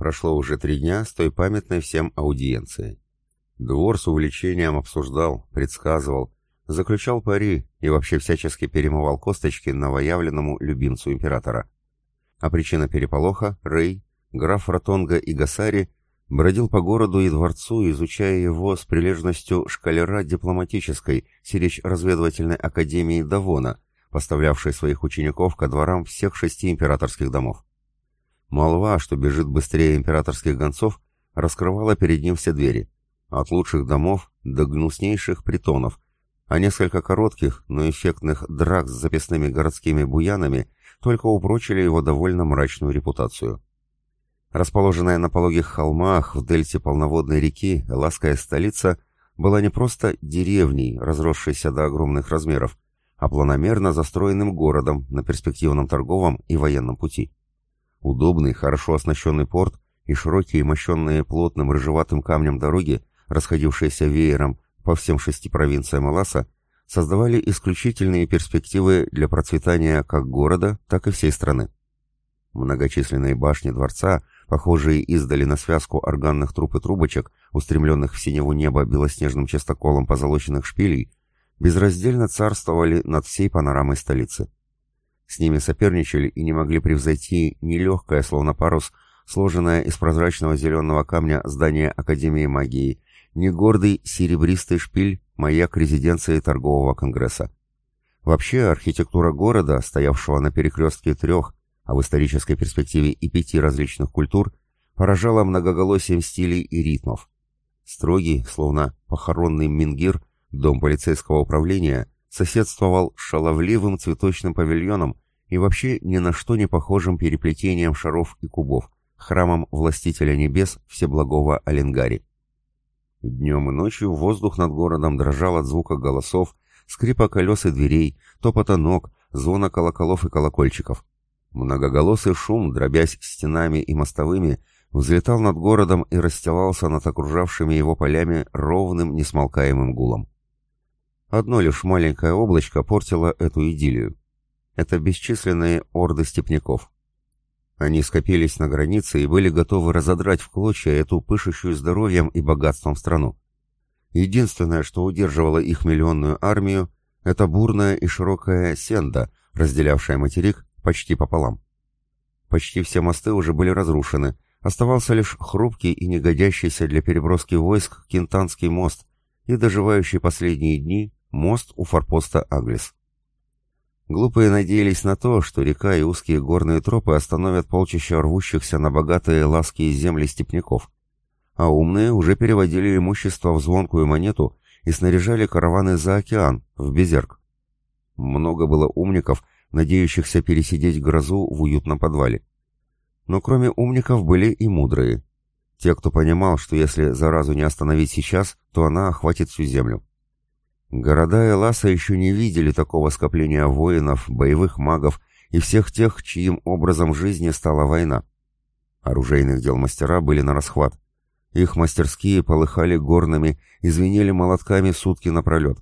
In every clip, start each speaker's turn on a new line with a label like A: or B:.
A: Прошло уже три дня с той памятной всем аудиенции. Двор с увлечением обсуждал, предсказывал, заключал пари и вообще всячески перемывал косточки новоявленному любимцу императора. А причина переполоха — Рэй, граф Ротонга и Гасари бродил по городу и дворцу, изучая его с прилежностью шкалера дипломатической, сиречь-разведывательной академии Давона, поставлявшей своих учеников ко дворам всех шести императорских домов. Молва, что бежит быстрее императорских гонцов, раскрывала перед ним все двери, от лучших домов до гнуснейших притонов, а несколько коротких, но эффектных драк с записными городскими буянами только упрочили его довольно мрачную репутацию. Расположенная на пологих холмах в дельте полноводной реки Эласская столица была не просто деревней, разросшейся до огромных размеров, а планомерно застроенным городом на перспективном торговом и военном пути. Удобный, хорошо оснащенный порт и широкие, мощенные плотным рыжеватым камнем дороги, расходившиеся веером по всем шести провинциям Эласа, создавали исключительные перспективы для процветания как города, так и всей страны. Многочисленные башни дворца, похожие издали на связку органных труб и трубочек, устремленных в синеву небо белоснежным частоколом позолоченных шпилей, безраздельно царствовали над всей панорамой столицы. С ними соперничали и не могли превзойти ни легкое, словно парус, сложенное из прозрачного зеленого камня здание Академии магии, ни гордый серебристый шпиль маяк резиденции торгового конгресса. Вообще, архитектура города, стоявшего на перекрестке трех, а в исторической перспективе и пяти различных культур, поражала многоголосием стилей и ритмов. Строгий, словно похоронный мингир, дом полицейского управления соседствовал с шаловливым цветочным павильоном и вообще ни на что не похожим переплетением шаров и кубов, храмом властителя небес Всеблагого Оленгари. Днем и ночью воздух над городом дрожал от звука голосов, скрипа колес и дверей, топота ног, звона колоколов и колокольчиков. Многоголосый шум, дробясь стенами и мостовыми, взлетал над городом и расстилался над окружавшими его полями ровным, несмолкаемым гулом. Одно лишь маленькое облачко портило эту идиллию. Это бесчисленные орды степняков. Они скопились на границе и были готовы разодрать в клочья эту пышущую здоровьем и богатством страну. Единственное, что удерживало их миллионную армию, это бурная и широкая сенда, разделявшая материк почти пополам. Почти все мосты уже были разрушены, оставался лишь хрупкий и негодящийся для переброски войск Кентанский мост и доживающий последние дни мост у форпоста Аглес. Глупые надеялись на то, что река и узкие горные тропы остановят полчища рвущихся на богатые лаские земли степняков, а умные уже переводили имущество в звонкую монету и снаряжали караваны за океан, в Безерк. Много было умников, надеющихся пересидеть грозу в уютном подвале. Но кроме умников были и мудрые. Те, кто понимал, что если заразу не остановить сейчас, то она охватит всю землю. Города Эласа еще не видели такого скопления воинов, боевых магов и всех тех, чьим образом жизни стала война. Оружейных дел мастера были на расхват. Их мастерские полыхали горными и звенели молотками сутки напролет.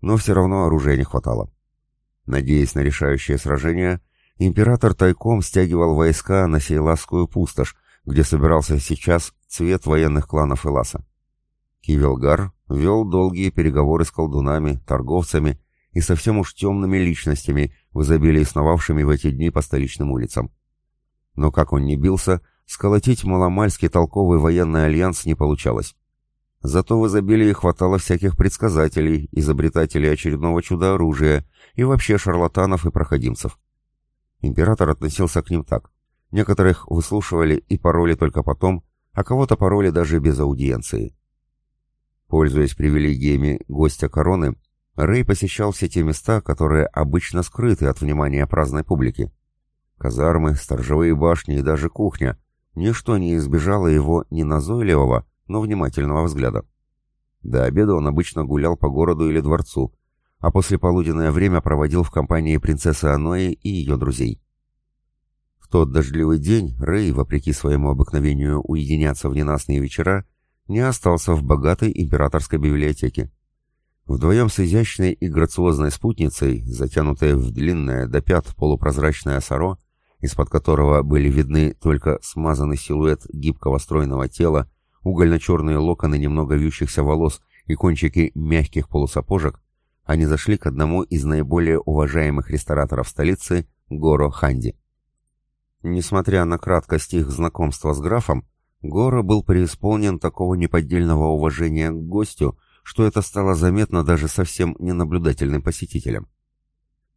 A: Но все равно оружия не хватало. Надеясь на решающее сражение, император тайком стягивал войска на Сейласскую пустошь, где собирался сейчас цвет военных кланов Эласа. Кивелгар вел долгие переговоры с колдунами, торговцами и совсем уж темными личностями, в изобилии сновавшими в эти дни по столичным улицам. Но как он ни бился, сколотить маломальский толковый военный альянс не получалось. Зато в изобилии хватало всяких предсказателей, изобретателей очередного чудо-оружия и вообще шарлатанов и проходимцев. Император относился к ним так. Некоторых выслушивали и пароли только потом, а кого-то пароли даже без аудиенции. Пользуясь привилегиями гостя короны, Рэй посещал все те места, которые обычно скрыты от внимания праздной публики. Казармы, сторожевые башни и даже кухня. Ничто не избежало его неназойливого, но внимательного взгляда. До обеда он обычно гулял по городу или дворцу, а после полуденное время проводил в компании принцессы Анои и ее друзей. В тот дождливый день Рэй, вопреки своему обыкновению уединяться в ненастные вечера, не остался в богатой императорской библиотеке. Вдвоем с изящной и грациозной спутницей, затянутой в длинное до пят полупрозрачное саро, из-под которого были видны только смазанный силуэт гибкого стройного тела, угольно-черные локоны немного вьющихся волос и кончики мягких полусапожек, они зашли к одному из наиболее уважаемых рестораторов столицы, Горо Ханди. Несмотря на краткость их знакомства с графом, Горо был преисполнен такого неподдельного уважения к гостю, что это стало заметно даже совсем ненаблюдательным посетителям.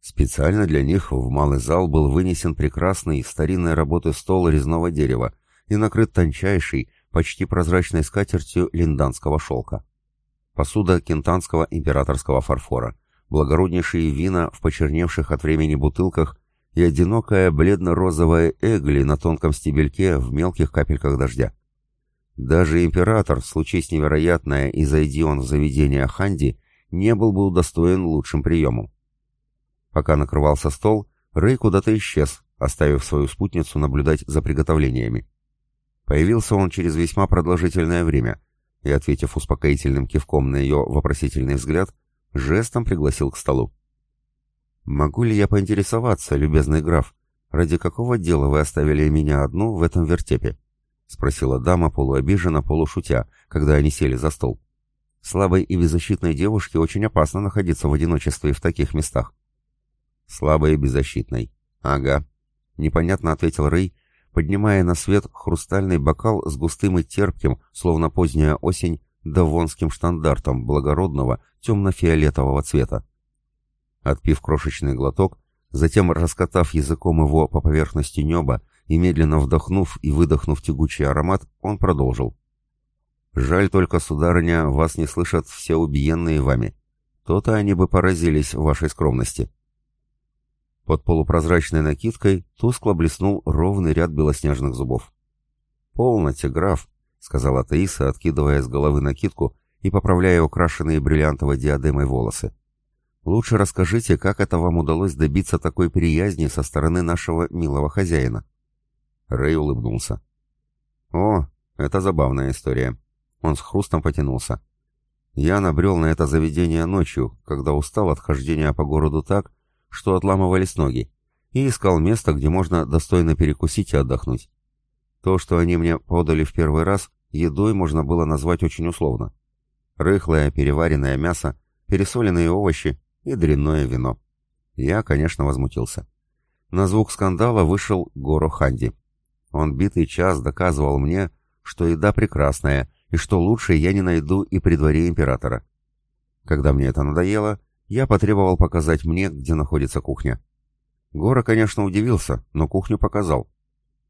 A: Специально для них в малый зал был вынесен прекрасный старинной работы стол резного дерева и накрыт тончайшей, почти прозрачной скатертью линданского шелка. Посуда кентанского императорского фарфора, благороднейшие вина в почерневших от времени бутылках и одинокая бледно-розовая эгли на тонком стебельке в мелких капельках дождя. Даже император, случись невероятное и зайди он в заведение Ханди, не был бы удостоен лучшим приемом. Пока накрывался стол, Рэй куда-то исчез, оставив свою спутницу наблюдать за приготовлениями. Появился он через весьма продолжительное время и, ответив успокоительным кивком на ее вопросительный взгляд, жестом пригласил к столу. «Могу ли я поинтересоваться, любезный граф, ради какого дела вы оставили меня одну в этом вертепе?» — спросила дама полуобиженно, полушутя, когда они сели за стол. «Слабой и беззащитной девушке очень опасно находиться в одиночестве в таких местах. Слабой и беззащитной. Ага. Непонятно ответил Рэй, поднимая на свет хрустальный бокал с густым и терпким, словно поздняя осень, давонским штандартом благородного темно-фиолетового цвета. Отпив крошечный глоток, затем раскатав языком его по поверхности неба и медленно вдохнув и выдохнув тягучий аромат, он продолжил. «Жаль только, сударыня, вас не слышат все убиенные вами. То-то они бы поразились вашей скромности». Под полупрозрачной накидкой тускло блеснул ровный ряд белоснежных зубов. «Полноте, граф», — сказала Таиса, откидывая с головы накидку и поправляя украшенные бриллиантовой диадемой волосы. «Лучше расскажите, как это вам удалось добиться такой приязни со стороны нашего милого хозяина?» Рэй улыбнулся. «О, это забавная история». Он с хрустом потянулся. «Я набрел на это заведение ночью, когда устал от хождения по городу так, что отламывались ноги, и искал место, где можно достойно перекусить и отдохнуть. То, что они мне подали в первый раз, едой можно было назвать очень условно. Рыхлое переваренное мясо, пересоленные овощи и дрянное вино. Я, конечно, возмутился. На звук скандала вышел Горо Ханди. Он битый час доказывал мне, что еда прекрасная, и что лучше я не найду и при дворе императора. Когда мне это надоело, я потребовал показать мне, где находится кухня. Гора, конечно, удивился, но кухню показал.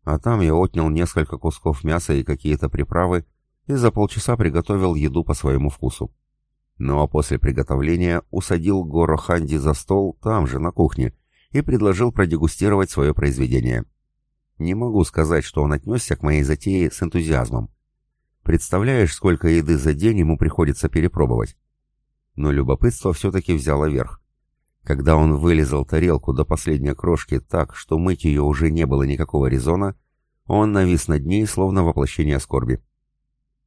A: А там я отнял несколько кусков мяса и какие-то приправы, и за полчаса приготовил еду по своему вкусу. Ну а после приготовления усадил Горо Ханди за стол там же, на кухне, и предложил продегустировать свое произведение. Не могу сказать, что он отнесся к моей затее с энтузиазмом. Представляешь, сколько еды за день ему приходится перепробовать? но любопытство все-таки взяло верх. Когда он вылезал тарелку до последней крошки так, что мыть ее уже не было никакого резона, он навис над ней, словно воплощение скорби.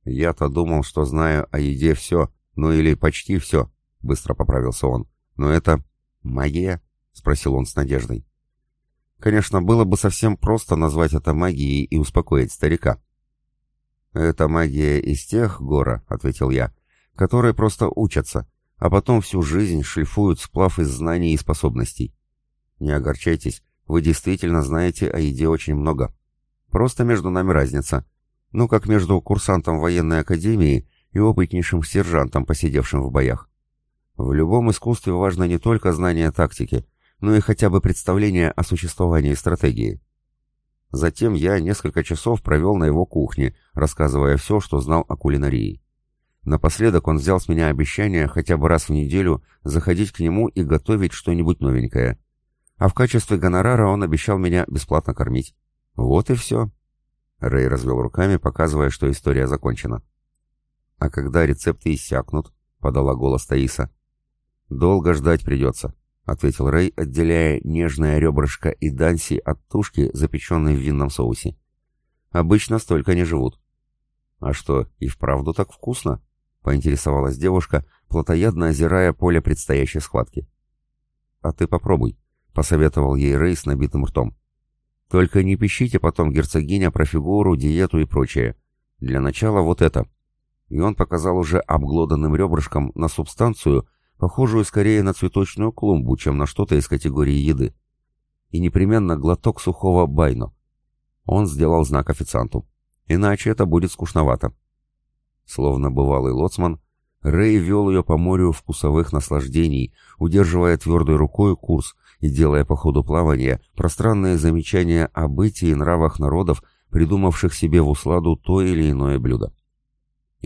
A: «Я-то думал, что знаю о еде все, ну или почти все», — быстро поправился он. «Но это... магия?» — спросил он с надеждой. Конечно, было бы совсем просто назвать это магией и успокоить старика. «Это магия из тех, Гора», — ответил я, — «которые просто учатся, а потом всю жизнь шлифуют сплав из знаний и способностей. Не огорчайтесь, вы действительно знаете о еде очень много. Просто между нами разница. Ну, как между курсантом военной академии и опытнейшим сержантом, посидевшим в боях. В любом искусстве важно не только знание тактики, но и хотя бы представление о существовании стратегии. Затем я несколько часов провел на его кухне, рассказывая все, что знал о кулинарии. Напоследок он взял с меня обещание хотя бы раз в неделю заходить к нему и готовить что-нибудь новенькое. А в качестве гонорара он обещал меня бесплатно кормить. Вот и все. Рэй развел руками, показывая, что история закончена. «А когда рецепты иссякнут?» — подала голос Таиса. «Долго ждать придется», — ответил Рэй, отделяя нежное ребрышко и данси от тушки, запеченной в винном соусе. «Обычно столько не живут». «А что, и вправду так вкусно?» поинтересовалась девушка, плотоядно озирая поле предстоящей схватки. «А ты попробуй», — посоветовал ей Рэй с набитым ртом. Только не пищите потом, герцогиня, про фигуру, диету и прочее. Для начала вот это». И он показал уже обглоданным ребрышком на субстанцию, похожую скорее на цветочную клумбу, чем на что-то из категории еды. И непременно глоток сухого байно. Он сделал знак официанту. Иначе это будет скучновато. Словно бывалый лоцман, Рэй вел ее по морю вкусовых наслаждений, удерживая твердой рукой курс и делая по ходу плавания пространные замечания о бытии и нравах народов, придумавших себе в усладу то или иное блюдо.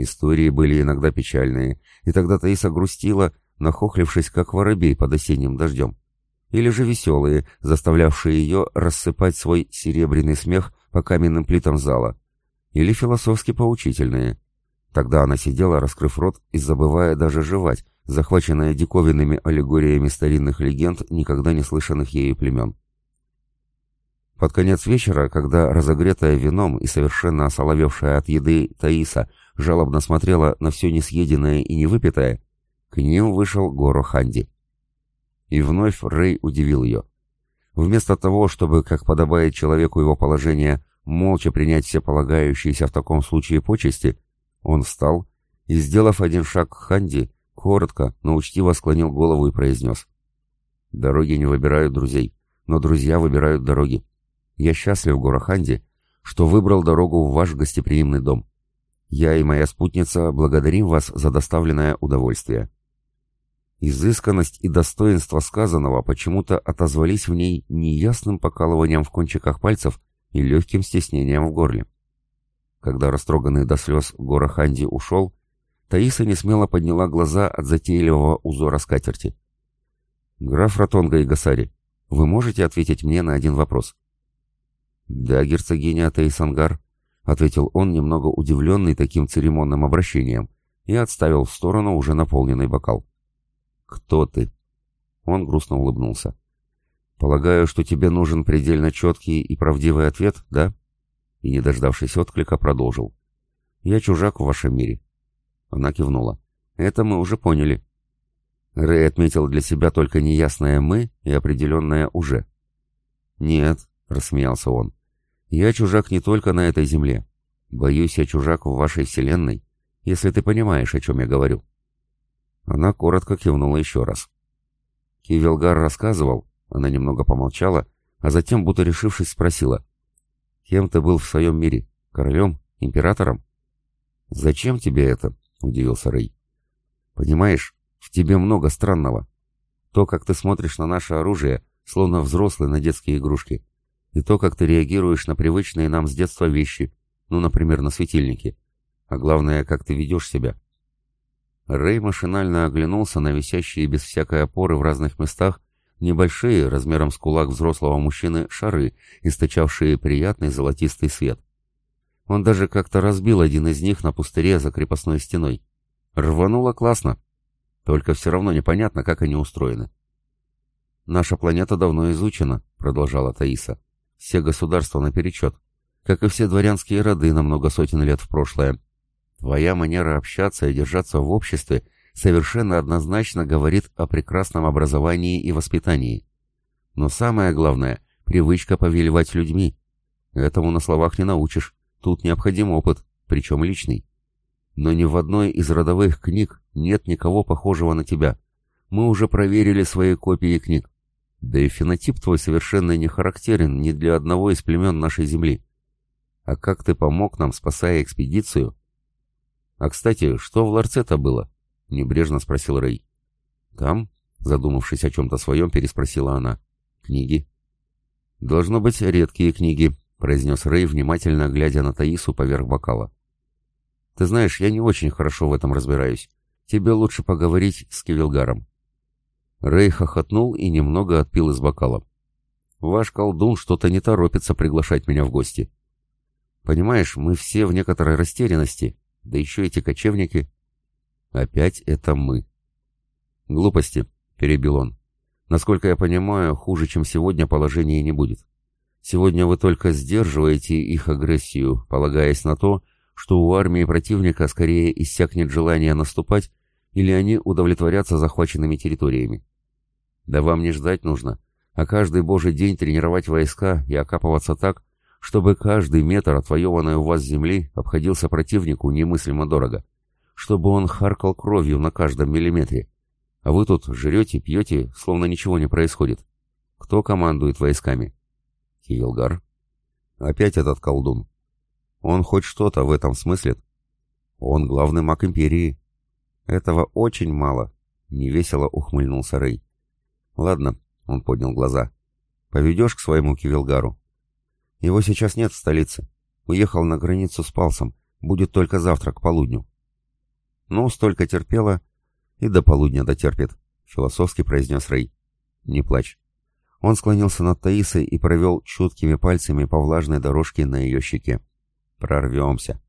A: Истории были иногда печальные, и тогда Таиса грустила, нахохлившись, как воробей под осенним дождем. Или же веселые, заставлявшие ее рассыпать свой серебряный смех по каменным плитам зала. Или философски поучительные. Тогда она сидела, раскрыв рот и забывая даже жевать, захваченная диковинными аллегориями старинных легенд, никогда не слышанных ею племен. Под конец вечера, когда разогретая вином и совершенно осоловевшая от еды Таиса жалобно смотрела на все несъеденное и невыпитое, к ним вышел Горо Ханди. И вновь Рэй удивил ее. Вместо того, чтобы, как подобает человеку его положения, молча принять все полагающиеся в таком случае почести, он встал и, сделав один шаг к Ханди, коротко, но учтиво склонил голову и произнес. «Дороги не выбирают друзей, но друзья выбирают дороги. Я счастлив, Гораханди, что выбрал дорогу в ваш гостеприимный дом. Я и моя спутница благодарим вас за доставленное удовольствие». Изысканность и достоинство сказанного почему-то отозвались в ней неясным покалыванием в кончиках пальцев и легким стеснением в горле. Когда растроганный до слез Гора Ханди ушел, Таиса несмело подняла глаза от затейливого узора скатерти. «Граф Ратонга и Гасари, вы можете ответить мне на один вопрос?» «Да, герцогиня Таисангар», — ответил он, немного удивленный таким церемонным обращением, и отставил в сторону уже наполненный бокал. «Кто ты?» Он грустно улыбнулся. «Полагаю, что тебе нужен предельно четкий и правдивый ответ, да?» И, не дождавшись отклика, продолжил. «Я чужак в вашем мире». Она кивнула. «Это мы уже поняли». Рэй отметил для себя только неясное «мы» и определенное «уже». «Нет», — рассмеялся он, — «я чужак не только на этой земле. Боюсь, я чужак в вашей вселенной, если ты понимаешь, о чем я говорю». Она коротко кивнула еще раз. Кивелгар рассказывал, она немного помолчала, а затем, будто решившись, спросила. «Кем ты был в своем мире? Королем? Императором?» «Зачем тебе это?» — удивился Рэй. «Понимаешь, в тебе много странного. То, как ты смотришь на наше оружие, словно взрослый на детские игрушки, и то, как ты реагируешь на привычные нам с детства вещи, ну, например, на светильники, а главное, как ты ведешь себя». Рэй машинально оглянулся на висящие без всякой опоры в разных местах небольшие, размером с кулак взрослого мужчины, шары, источавшие приятный золотистый свет. Он даже как-то разбил один из них на пустыре за крепостной стеной. Рвануло классно. Только все равно непонятно, как они устроены. «Наша планета давно изучена», — продолжала Таиса. «Все государства наперечет, как и все дворянские роды на много сотен лет в прошлое. Твоя манера общаться и держаться в обществе совершенно однозначно говорит о прекрасном образовании и воспитании. Но самое главное — привычка повелевать людьми. Этому на словах не научишь. Тут необходим опыт, причем личный. Но ни в одной из родовых книг нет никого похожего на тебя. Мы уже проверили свои копии книг. Да и фенотип твой совершенно не характерен ни для одного из племен нашей Земли. А как ты помог нам, спасая экспедицию, «А, кстати, что в ларце-то было?» — небрежно спросил Рэй. «Там?» — задумавшись о чем-то своем, переспросила она. «Книги?» «Должно быть, редкие книги», — произнес Рэй, внимательно глядя на Таису поверх бокала. «Ты знаешь, я не очень хорошо в этом разбираюсь. Тебе лучше поговорить с Кивилгаром». Рэй хохотнул и немного отпил из бокала. «Ваш колдун что-то не торопится приглашать меня в гости. Понимаешь, мы все в некоторой растерянности, да еще эти кочевники. Опять это мы. Глупости, перебил он. Насколько я понимаю, хуже, чем сегодня, положение не будет. Сегодня вы только сдерживаете их агрессию, полагаясь на то, что у армии противника скорее иссякнет желание наступать, или они удовлетворятся захваченными территориями. Да вам не ждать нужно. а каждый божий день тренировать войска и окапываться так, чтобы каждый метр отвоеванной у вас земли обходился противнику немыслимо дорого, чтобы он харкал кровью на каждом миллиметре. А вы тут жрете, пьете, словно ничего не происходит. Кто командует войсками? Киелгар. Опять этот колдун. Он хоть что-то в этом смыслит? Он главный маг Империи. Этого очень мало, — невесело ухмыльнулся Рэй. Ладно, — он поднял глаза. Поведешь к своему Кивилгару? Его сейчас нет в столице. Уехал на границу с Палсом. Будет только завтра, к полудню. Ну, столько терпела, и до полудня дотерпит, — философски произнес Рэй. Не плачь. Он склонился над Таисой и провел чуткими пальцами по влажной дорожке на ее щеке. «Прорвемся!»